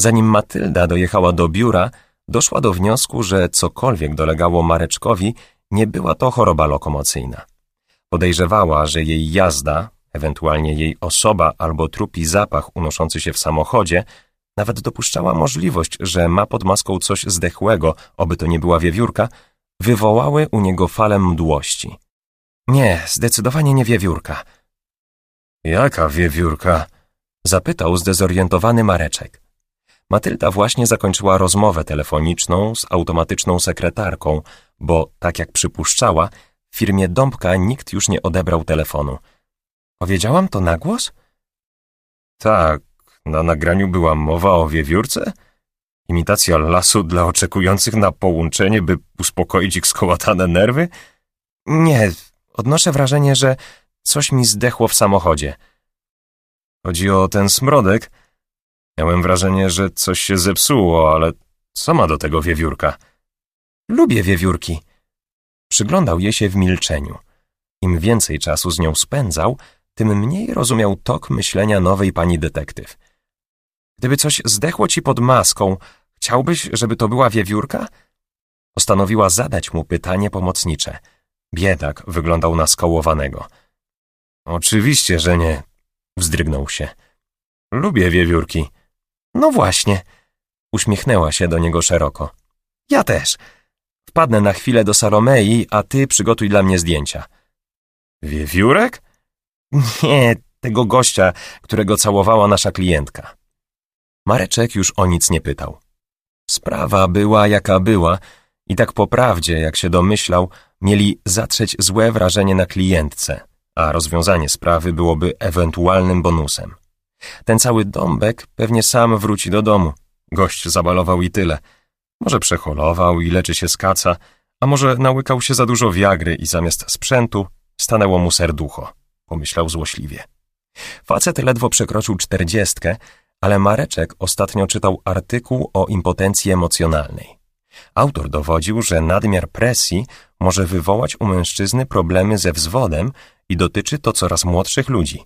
Zanim Matylda dojechała do biura, doszła do wniosku, że cokolwiek dolegało Mareczkowi, nie była to choroba lokomocyjna. Podejrzewała, że jej jazda, ewentualnie jej osoba albo trupi zapach unoszący się w samochodzie, nawet dopuszczała możliwość, że ma pod maską coś zdechłego, oby to nie była wiewiórka, wywołały u niego falę mdłości. Nie, zdecydowanie nie wiewiórka. Jaka wiewiórka? Zapytał zdezorientowany Mareczek. Matylda właśnie zakończyła rozmowę telefoniczną z automatyczną sekretarką, bo, tak jak przypuszczała, w firmie Dąbka nikt już nie odebrał telefonu. Powiedziałam to na głos? Tak, na nagraniu była mowa o wiewiórce? Imitacja lasu dla oczekujących na połączenie, by uspokoić ich skołatane nerwy? Nie, odnoszę wrażenie, że coś mi zdechło w samochodzie. Chodzi o ten smrodek? Miałem wrażenie, że coś się zepsuło, ale co ma do tego wiewiórka? Lubię wiewiórki. Przyglądał jej się w milczeniu. Im więcej czasu z nią spędzał, tym mniej rozumiał tok myślenia nowej pani detektyw. Gdyby coś zdechło ci pod maską, chciałbyś, żeby to była wiewiórka? Postanowiła zadać mu pytanie pomocnicze. Biedak wyglądał na skołowanego. Oczywiście, że nie. Wzdrygnął się. Lubię wiewiórki. No właśnie. Uśmiechnęła się do niego szeroko. Ja też. Wpadnę na chwilę do Salomei, a ty przygotuj dla mnie zdjęcia. Wiewiórek? Nie, tego gościa, którego całowała nasza klientka. Mareczek już o nic nie pytał. Sprawa była jaka była i tak po prawdzie, jak się domyślał, mieli zatrzeć złe wrażenie na klientce, a rozwiązanie sprawy byłoby ewentualnym bonusem. Ten cały dąbek pewnie sam wróci do domu. Gość zabalował i tyle. Może przecholował i leczy się z kaca, a może nałykał się za dużo wiagry i zamiast sprzętu stanęło mu serducho, pomyślał złośliwie. Facet ledwo przekroczył czterdziestkę, ale Mareczek ostatnio czytał artykuł o impotencji emocjonalnej. Autor dowodził, że nadmiar presji może wywołać u mężczyzny problemy ze wzwodem i dotyczy to coraz młodszych ludzi.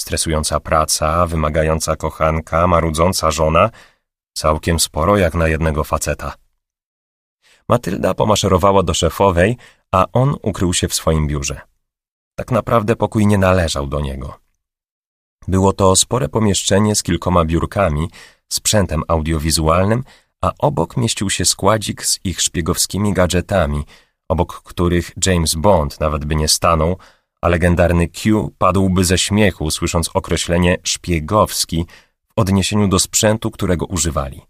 Stresująca praca, wymagająca kochanka, marudząca żona, całkiem sporo jak na jednego faceta. Matylda pomaszerowała do szefowej, a on ukrył się w swoim biurze. Tak naprawdę pokój nie należał do niego. Było to spore pomieszczenie z kilkoma biurkami, sprzętem audiowizualnym, a obok mieścił się składzik z ich szpiegowskimi gadżetami, obok których James Bond nawet by nie stanął, a legendarny Q padłby ze śmiechu, słysząc określenie szpiegowski w odniesieniu do sprzętu, którego używali.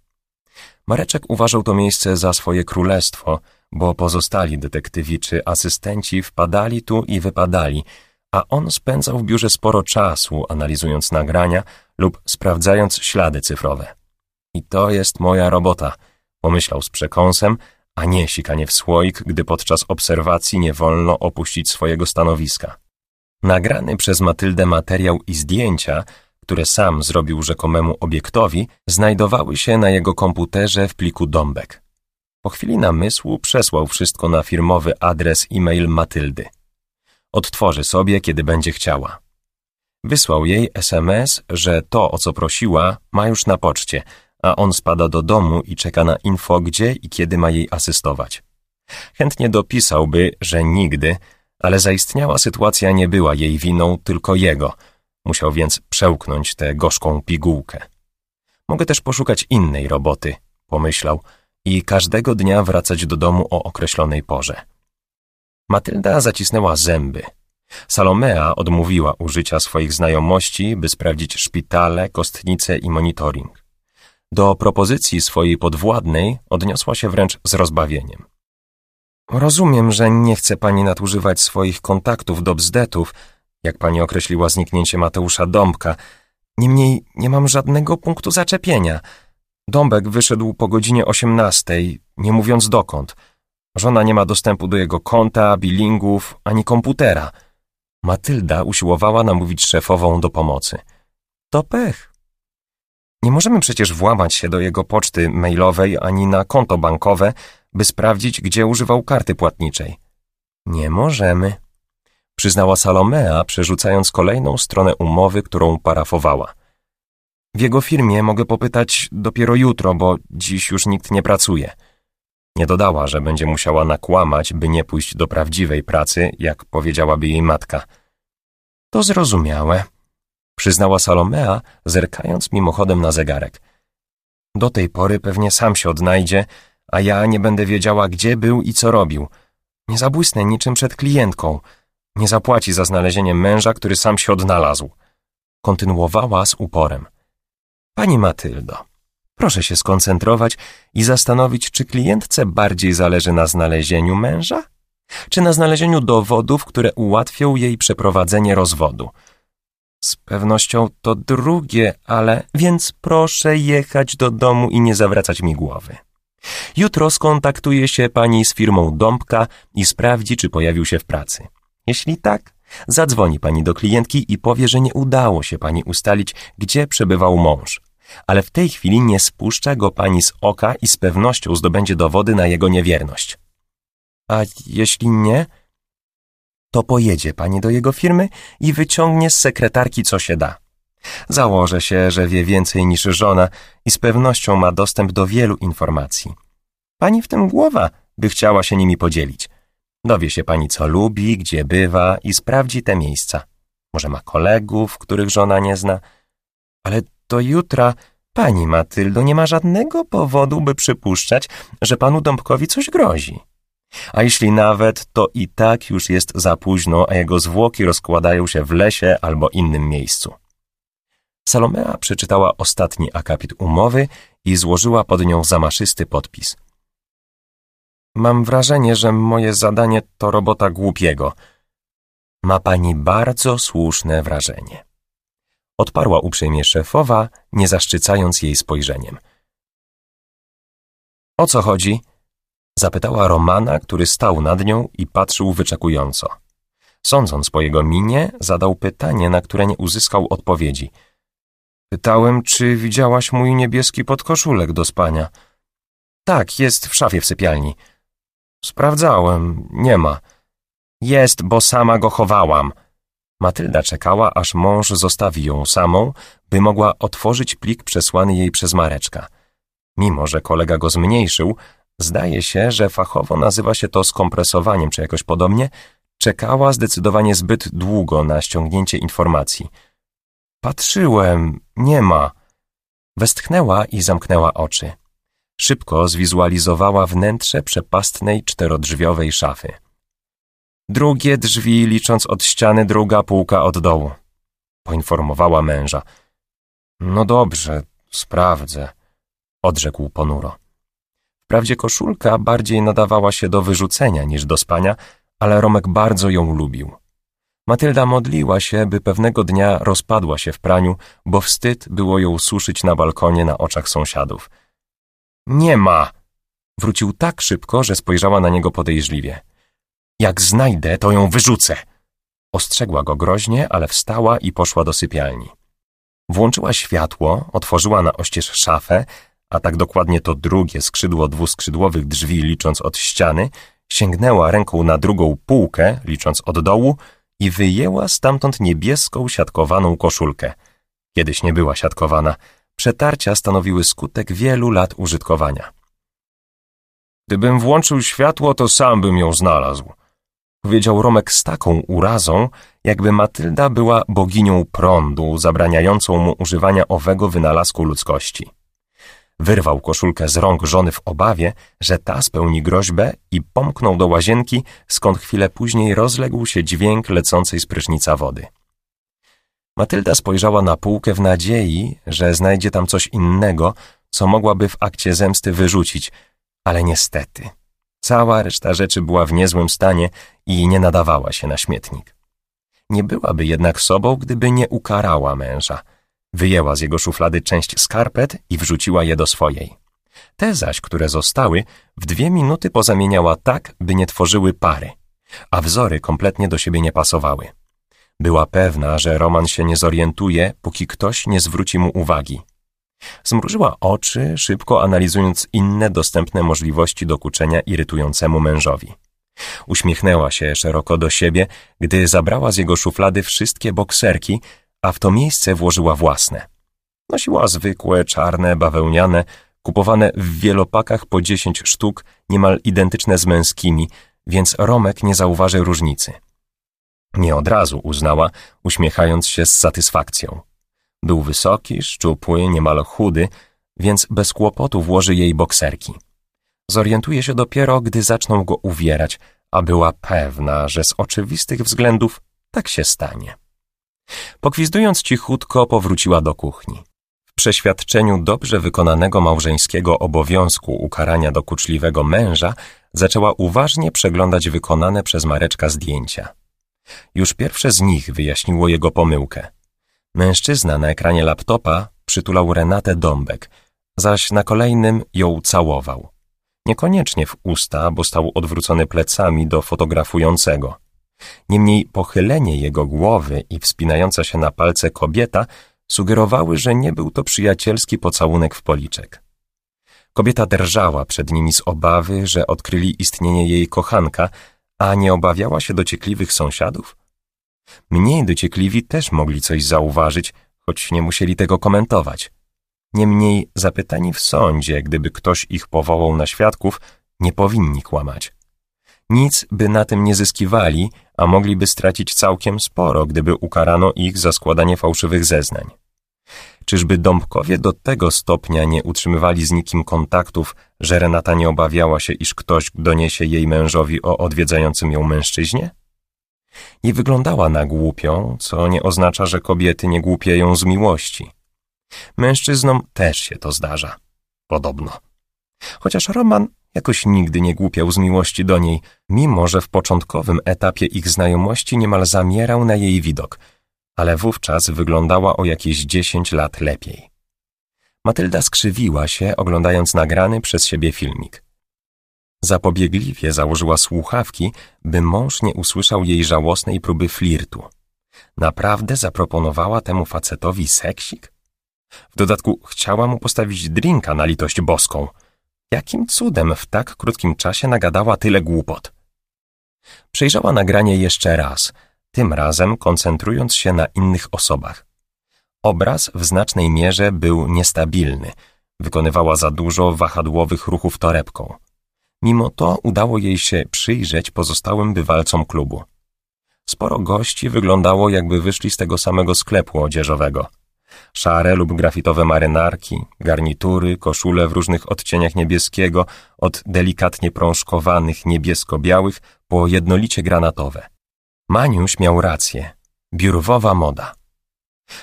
Mareczek uważał to miejsce za swoje królestwo, bo pozostali detektywi czy asystenci wpadali tu i wypadali, a on spędzał w biurze sporo czasu, analizując nagrania lub sprawdzając ślady cyfrowe. I to jest moja robota, pomyślał z przekąsem, a nie sikanie w słoik, gdy podczas obserwacji nie wolno opuścić swojego stanowiska. Nagrany przez Matyldę materiał i zdjęcia, które sam zrobił rzekomemu obiektowi, znajdowały się na jego komputerze w pliku Dąbek. Po chwili namysłu przesłał wszystko na firmowy adres e-mail Matyldy. Odtworzy sobie, kiedy będzie chciała. Wysłał jej SMS, że to, o co prosiła, ma już na poczcie, a on spada do domu i czeka na info, gdzie i kiedy ma jej asystować. Chętnie dopisałby, że nigdy, ale zaistniała sytuacja nie była jej winą, tylko jego. Musiał więc przełknąć tę gorzką pigułkę. Mogę też poszukać innej roboty, pomyślał, i każdego dnia wracać do domu o określonej porze. Matylda zacisnęła zęby. Salomea odmówiła użycia swoich znajomości, by sprawdzić szpitale, kostnice i monitoring. Do propozycji swojej podwładnej odniosła się wręcz z rozbawieniem. Rozumiem, że nie chce pani nadużywać swoich kontaktów do bzdetów, jak pani określiła zniknięcie Mateusza Dąbka. Niemniej nie mam żadnego punktu zaczepienia. Dąbek wyszedł po godzinie osiemnastej, nie mówiąc dokąd. Żona nie ma dostępu do jego konta, billingów, ani komputera. Matylda usiłowała namówić szefową do pomocy. To pech. Nie możemy przecież włamać się do jego poczty mailowej ani na konto bankowe, by sprawdzić, gdzie używał karty płatniczej. Nie możemy, przyznała Salomea, przerzucając kolejną stronę umowy, którą parafowała. W jego firmie mogę popytać dopiero jutro, bo dziś już nikt nie pracuje. Nie dodała, że będzie musiała nakłamać, by nie pójść do prawdziwej pracy, jak powiedziałaby jej matka. To zrozumiałe, przyznała Salomea, zerkając mimochodem na zegarek. Do tej pory pewnie sam się odnajdzie, a ja nie będę wiedziała, gdzie był i co robił. Nie zabłysnę niczym przed klientką. Nie zapłaci za znalezienie męża, który sam się odnalazł. Kontynuowała z uporem. Pani Matyldo, proszę się skoncentrować i zastanowić, czy klientce bardziej zależy na znalezieniu męża, czy na znalezieniu dowodów, które ułatwią jej przeprowadzenie rozwodu. Z pewnością to drugie, ale więc proszę jechać do domu i nie zawracać mi głowy. Jutro skontaktuje się pani z firmą Dąbka i sprawdzi, czy pojawił się w pracy. Jeśli tak, zadzwoni pani do klientki i powie, że nie udało się pani ustalić, gdzie przebywał mąż. Ale w tej chwili nie spuszcza go pani z oka i z pewnością zdobędzie dowody na jego niewierność. A jeśli nie, to pojedzie pani do jego firmy i wyciągnie z sekretarki co się da. Założę się, że wie więcej niż żona i z pewnością ma dostęp do wielu informacji. Pani w tym głowa, by chciała się nimi podzielić. Dowie się pani, co lubi, gdzie bywa i sprawdzi te miejsca. Może ma kolegów, których żona nie zna. Ale do jutra pani Matyldo nie ma żadnego powodu, by przypuszczać, że panu Dąbkowi coś grozi. A jeśli nawet, to i tak już jest za późno, a jego zwłoki rozkładają się w lesie albo innym miejscu. Salomea przeczytała ostatni akapit umowy i złożyła pod nią zamaszysty podpis. Mam wrażenie, że moje zadanie to robota głupiego. Ma pani bardzo słuszne wrażenie. Odparła uprzejmie szefowa, nie zaszczycając jej spojrzeniem. O co chodzi? Zapytała Romana, który stał nad nią i patrzył wyczekująco. Sądząc po jego minie, zadał pytanie, na które nie uzyskał odpowiedzi. Pytałem, czy widziałaś mój niebieski podkoszulek do spania. Tak, jest w szafie w sypialni. Sprawdzałem, nie ma. Jest, bo sama go chowałam. Matylda czekała, aż mąż zostawi ją samą, by mogła otworzyć plik przesłany jej przez Mareczka. Mimo, że kolega go zmniejszył, zdaje się, że fachowo nazywa się to skompresowaniem czy jakoś podobnie, czekała zdecydowanie zbyt długo na ściągnięcie informacji. Patrzyłem, nie ma. Westchnęła i zamknęła oczy. Szybko zwizualizowała wnętrze przepastnej czterodrzwiowej szafy. Drugie drzwi, licząc od ściany, druga półka od dołu. Poinformowała męża. No dobrze, sprawdzę, odrzekł ponuro. Wprawdzie koszulka bardziej nadawała się do wyrzucenia niż do spania, ale Romek bardzo ją lubił. Matylda modliła się, by pewnego dnia rozpadła się w praniu, bo wstyd było ją suszyć na balkonie na oczach sąsiadów. Nie ma! Wrócił tak szybko, że spojrzała na niego podejrzliwie. Jak znajdę, to ją wyrzucę! Ostrzegła go groźnie, ale wstała i poszła do sypialni. Włączyła światło, otworzyła na oścież szafę, a tak dokładnie to drugie skrzydło dwuskrzydłowych drzwi licząc od ściany, sięgnęła ręką na drugą półkę, licząc od dołu, i wyjęła stamtąd niebieską siatkowaną koszulkę. Kiedyś nie była siatkowana. Przetarcia stanowiły skutek wielu lat użytkowania. Gdybym włączył światło, to sam bym ją znalazł. Powiedział Romek z taką urazą, jakby Matylda była boginią prądu, zabraniającą mu używania owego wynalazku ludzkości. Wyrwał koszulkę z rąk żony w obawie, że ta spełni groźbę i pomknął do łazienki, skąd chwilę później rozległ się dźwięk lecącej z prysznica wody. Matylda spojrzała na półkę w nadziei, że znajdzie tam coś innego, co mogłaby w akcie zemsty wyrzucić, ale niestety. Cała reszta rzeczy była w niezłym stanie i nie nadawała się na śmietnik. Nie byłaby jednak sobą, gdyby nie ukarała męża – Wyjęła z jego szuflady część skarpet i wrzuciła je do swojej. Te zaś, które zostały, w dwie minuty pozamieniała tak, by nie tworzyły pary, a wzory kompletnie do siebie nie pasowały. Była pewna, że Roman się nie zorientuje, póki ktoś nie zwróci mu uwagi. Zmrużyła oczy, szybko analizując inne dostępne możliwości dokuczenia irytującemu mężowi. Uśmiechnęła się szeroko do siebie, gdy zabrała z jego szuflady wszystkie bokserki, a w to miejsce włożyła własne. Nosiła zwykłe, czarne, bawełniane, kupowane w wielopakach po dziesięć sztuk, niemal identyczne z męskimi, więc Romek nie zauważy różnicy. Nie od razu uznała, uśmiechając się z satysfakcją. Był wysoki, szczupły, niemal chudy, więc bez kłopotu włoży jej bokserki. Zorientuje się dopiero, gdy zaczną go uwierać, a była pewna, że z oczywistych względów tak się stanie. Pokwizdując cichutko, powróciła do kuchni. W przeświadczeniu dobrze wykonanego małżeńskiego obowiązku ukarania dokuczliwego męża zaczęła uważnie przeglądać wykonane przez Mareczka zdjęcia. Już pierwsze z nich wyjaśniło jego pomyłkę. Mężczyzna na ekranie laptopa przytulał Renatę Dąbek, zaś na kolejnym ją całował. Niekoniecznie w usta, bo stał odwrócony plecami do fotografującego. Niemniej pochylenie jego głowy i wspinająca się na palce kobieta sugerowały, że nie był to przyjacielski pocałunek w policzek. Kobieta drżała przed nimi z obawy, że odkryli istnienie jej kochanka, a nie obawiała się dociekliwych sąsiadów? Mniej dociekliwi też mogli coś zauważyć, choć nie musieli tego komentować. Niemniej zapytani w sądzie, gdyby ktoś ich powołał na świadków, nie powinni kłamać. Nic by na tym nie zyskiwali, a mogliby stracić całkiem sporo, gdyby ukarano ich za składanie fałszywych zeznań. Czyżby Dąbkowie do tego stopnia nie utrzymywali z nikim kontaktów, że Renata nie obawiała się, iż ktoś doniesie jej mężowi o odwiedzającym ją mężczyźnie? Nie wyglądała na głupią, co nie oznacza, że kobiety nie głupieją z miłości. Mężczyznom też się to zdarza. Podobno. Chociaż Roman jakoś nigdy nie głupiał z miłości do niej, mimo że w początkowym etapie ich znajomości niemal zamierał na jej widok, ale wówczas wyglądała o jakieś dziesięć lat lepiej. Matylda skrzywiła się, oglądając nagrany przez siebie filmik. Zapobiegliwie założyła słuchawki, by mąż nie usłyszał jej żałosnej próby flirtu. Naprawdę zaproponowała temu facetowi seksik? W dodatku chciała mu postawić drinka na litość boską. Jakim cudem w tak krótkim czasie nagadała tyle głupot? Przejrzała nagranie jeszcze raz, tym razem koncentrując się na innych osobach. Obraz w znacznej mierze był niestabilny, wykonywała za dużo wahadłowych ruchów torebką. Mimo to udało jej się przyjrzeć pozostałym bywalcom klubu. Sporo gości wyglądało jakby wyszli z tego samego sklepu odzieżowego. Szare lub grafitowe marynarki, garnitury, koszule w różnych odcieniach niebieskiego, od delikatnie prążkowanych niebiesko-białych po jednolicie granatowe. Maniusz miał rację. Biurwowa moda.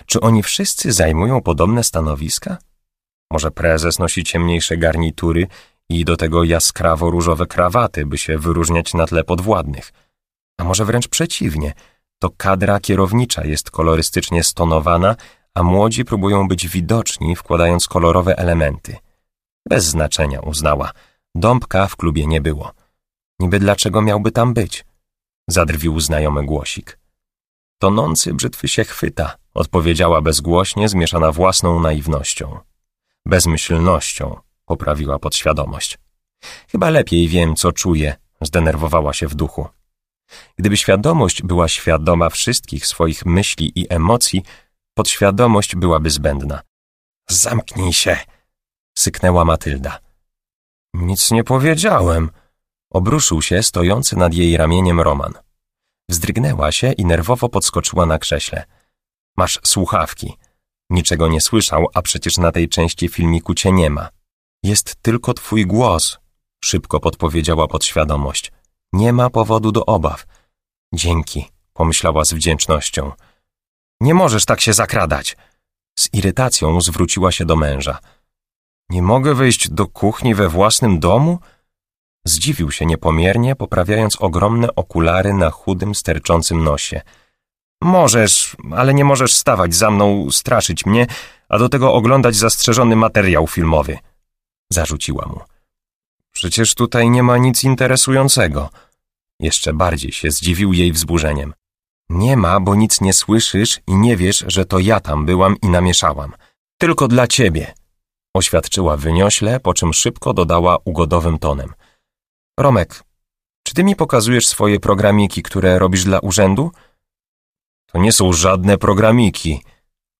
Czy oni wszyscy zajmują podobne stanowiska? Może prezes nosi ciemniejsze garnitury i do tego jaskrawo-różowe krawaty, by się wyróżniać na tle podwładnych. A może wręcz przeciwnie, to kadra kierownicza jest kolorystycznie stonowana, a młodzi próbują być widoczni, wkładając kolorowe elementy. Bez znaczenia, uznała. Dąbka w klubie nie było. Niby dlaczego miałby tam być? Zadrwił znajomy głosik. Tonący brzytwy się chwyta, odpowiedziała bezgłośnie, zmieszana własną naiwnością. Bezmyślnością, poprawiła podświadomość. Chyba lepiej wiem, co czuję, zdenerwowała się w duchu. Gdyby świadomość była świadoma wszystkich swoich myśli i emocji, podświadomość byłaby zbędna. Zamknij się, syknęła Matylda. Nic nie powiedziałem, obruszył się stojący nad jej ramieniem Roman. Wzdrygnęła się i nerwowo podskoczyła na krześle. Masz słuchawki. Niczego nie słyszał, a przecież na tej części filmiku cię nie ma. Jest tylko twój głos, szybko podpowiedziała podświadomość. Nie ma powodu do obaw. Dzięki, pomyślała z wdzięcznością. Nie możesz tak się zakradać. Z irytacją zwróciła się do męża. Nie mogę wejść do kuchni we własnym domu? Zdziwił się niepomiernie, poprawiając ogromne okulary na chudym, sterczącym nosie. Możesz, ale nie możesz stawać za mną, straszyć mnie, a do tego oglądać zastrzeżony materiał filmowy. Zarzuciła mu. Przecież tutaj nie ma nic interesującego. Jeszcze bardziej się zdziwił jej wzburzeniem. Nie ma, bo nic nie słyszysz i nie wiesz, że to ja tam byłam i namieszałam. Tylko dla ciebie, oświadczyła wyniośle, po czym szybko dodała ugodowym tonem. Romek, czy ty mi pokazujesz swoje programiki, które robisz dla urzędu? To nie są żadne programiki,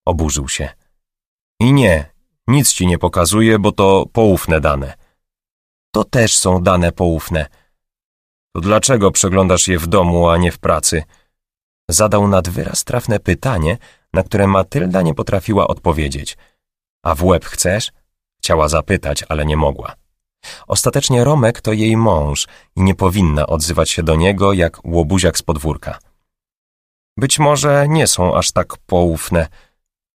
oburzył się. I nie, nic ci nie pokazuje, bo to poufne dane. To też są dane poufne. To dlaczego przeglądasz je w domu, a nie w pracy? Zadał nad wyraz trafne pytanie, na które Matylda nie potrafiła odpowiedzieć. A w łeb chcesz? Chciała zapytać, ale nie mogła. Ostatecznie Romek to jej mąż i nie powinna odzywać się do niego jak łobuziak z podwórka. Być może nie są aż tak poufne,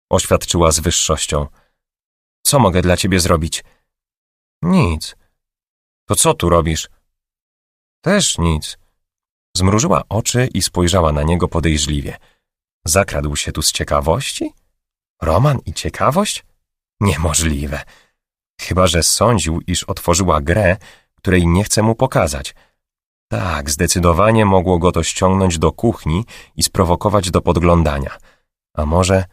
oświadczyła z wyższością. Co mogę dla ciebie zrobić? Nic. To co tu robisz? Też nic. Zmrużyła oczy i spojrzała na niego podejrzliwie. Zakradł się tu z ciekawości? Roman i ciekawość? Niemożliwe. Chyba, że sądził, iż otworzyła grę, której nie chce mu pokazać. Tak, zdecydowanie mogło go to ściągnąć do kuchni i sprowokować do podglądania. A może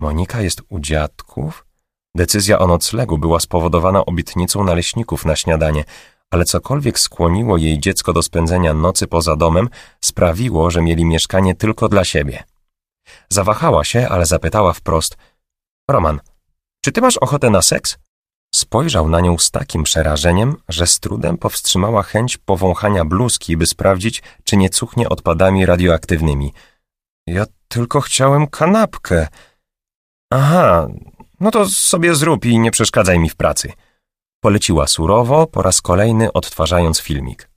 Monika jest u dziadków? Decyzja o noclegu była spowodowana obietnicą naleśników na śniadanie, ale cokolwiek skłoniło jej dziecko do spędzenia nocy poza domem, sprawiło, że mieli mieszkanie tylko dla siebie. Zawahała się, ale zapytała wprost: Roman, czy ty masz ochotę na seks? Spojrzał na nią z takim przerażeniem, że z trudem powstrzymała chęć powąchania bluzki, by sprawdzić, czy nie cuchnie odpadami radioaktywnymi. Ja tylko chciałem kanapkę. Aha, no to sobie zrób i nie przeszkadzaj mi w pracy. Poleciła surowo, po raz kolejny odtwarzając filmik.